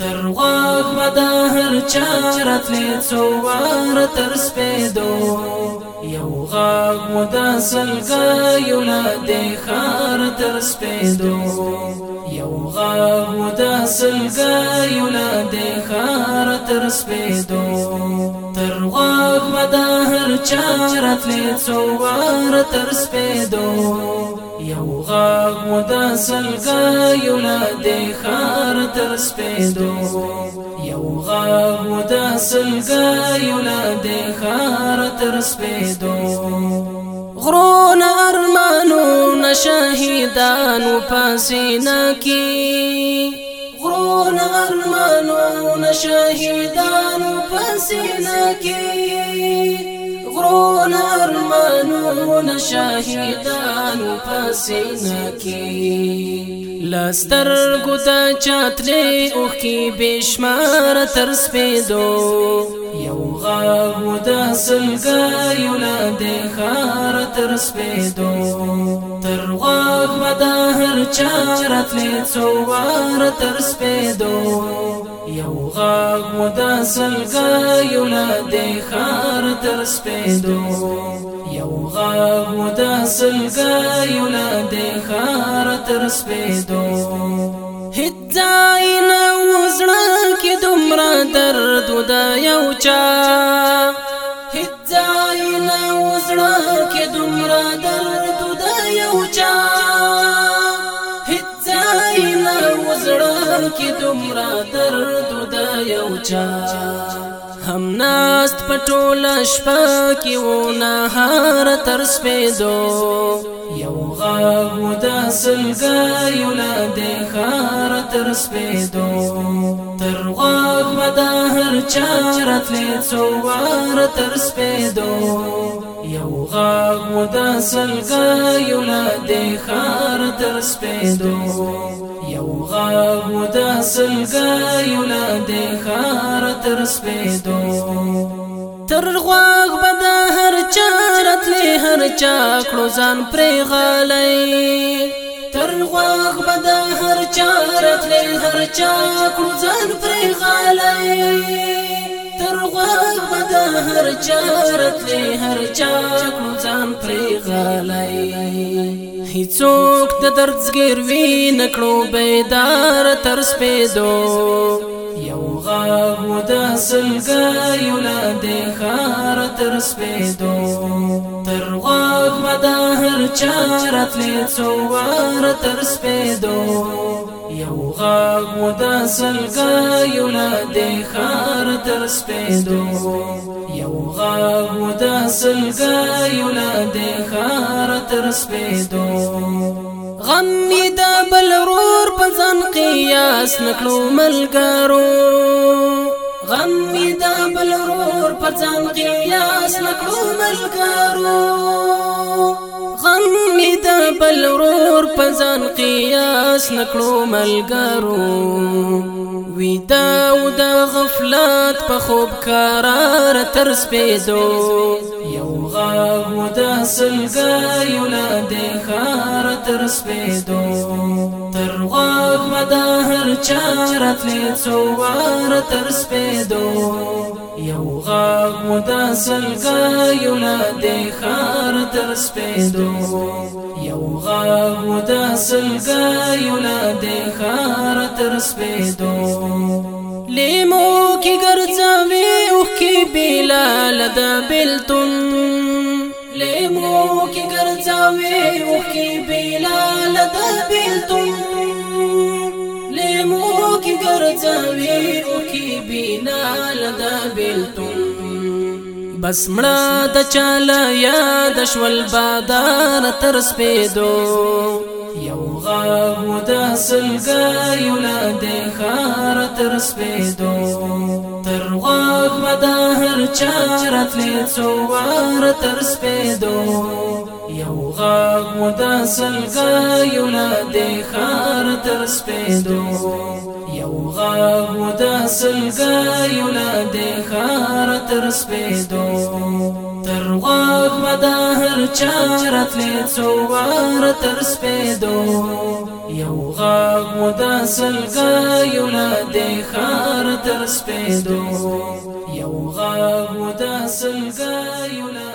تر غوږ به د هر چا راتلې څو واره تر سپېدو یو غږ و د سلګیو له دې ښاره تر سپېدو یو غږ و د سلګیو له دې ښاره تر سپېدو تر غوږ به د هر چا راتلې څو واره تر سپېدو یو غاغ ودا سلګا یو لا د خار تر سپېدو یو غاغ ودا سلګا یو لا د خار تر سپېدو غرون ارمانو نشهیدان پسینا کی غرون ارمانو نشهیدان پسینا کی غمون شاهدانو پسینا کی لستر ګدا چاتلې او کی بشمار تر سپېدو یو غاو د سلګا یو لاندې خار تر سپېدو تر غاو مدا هر چارت لې څوار تر سپېدو یو غاغ و دا سلگا یو لده خار تر سپیدو یو غاغ و دا سلگا یو لده خار تر سپیدو هیت زاین وزنا کی دمرا درد و دا یو چا هیت زاین وزنا کی دمرا درد و دا یو چا بازار کې دومره درد د یو چا هم ناست پټول شپه کې و نهار تر سپېدو یو غاغو د سلګا یو لاندې خار تر سپېدو تر غاغ مدا هر چارت لې څوار تر سپېدو یو غاغ و د سلګا یو لاندې خار تر سپېدو غاو د سلګا یو لاندې خار تر سپېدو تر غواغ بد هر چارت له هر چا کړو ځان پرې غلې تر غواغ بد هر چارت له هر چا کړو ځان پرې غلې غوږ به د هر چا راتلې هر چا کړو ځان پرې غلی هیڅوک د دردګر وی نکړو بیدار تر سپېدو یو غاغ د سلګا یو لاندې خار تر سپېدو تر غوږ مدا هر چا راتلې څوار تر سپېدو یو غاغ ودا سلګا یو لا د خار تر سپېدو یو غاغ ودا سلګا یو لا د خار تر سپېدو غم می دا بل رور په ځان قیاس نکړو ملګرو غم می دا بل ورور پر ځان قیاس نکړو ملګرو غم می دا بل ورور پر ځان قیاس نکړو ملګرو ویدا او د غفلت په خوب قرار تر سپېدو یو غاو د سلګا یو لاندې خار تر سپېدو تر غاو مده چارت لی څوار تر سپېدو یو غاغ ودا سلګا یو لا دې خار تر سپېدو یو غاغ ودا سلګا یو لا دې خار تر سپېدو لیمو کی ګرځاوي او کی بلال د بلتون لیمو کی ګرځاوي او کی بلال د بلتون ګرځوي او کی بنا لدا بیلتون بس مړه د چاله یاد شول بادار تر سپېدو یو غاو د سلګا یو لا د خار تر سپېدو تر غاغ مدا هر چارت لې څوار تر سپېدو یو غاغ مدا سلګا یو لا د خار تر سپېدو یو غاغ و دا سلگا یو لاندې خار تر سپیدو تر غاغ و دا هر چارت لی څوار تر سپیدو یو غاغ و دا سلگا یو لاندې خار تر سپیدو یو غاغ و دا سلگا یو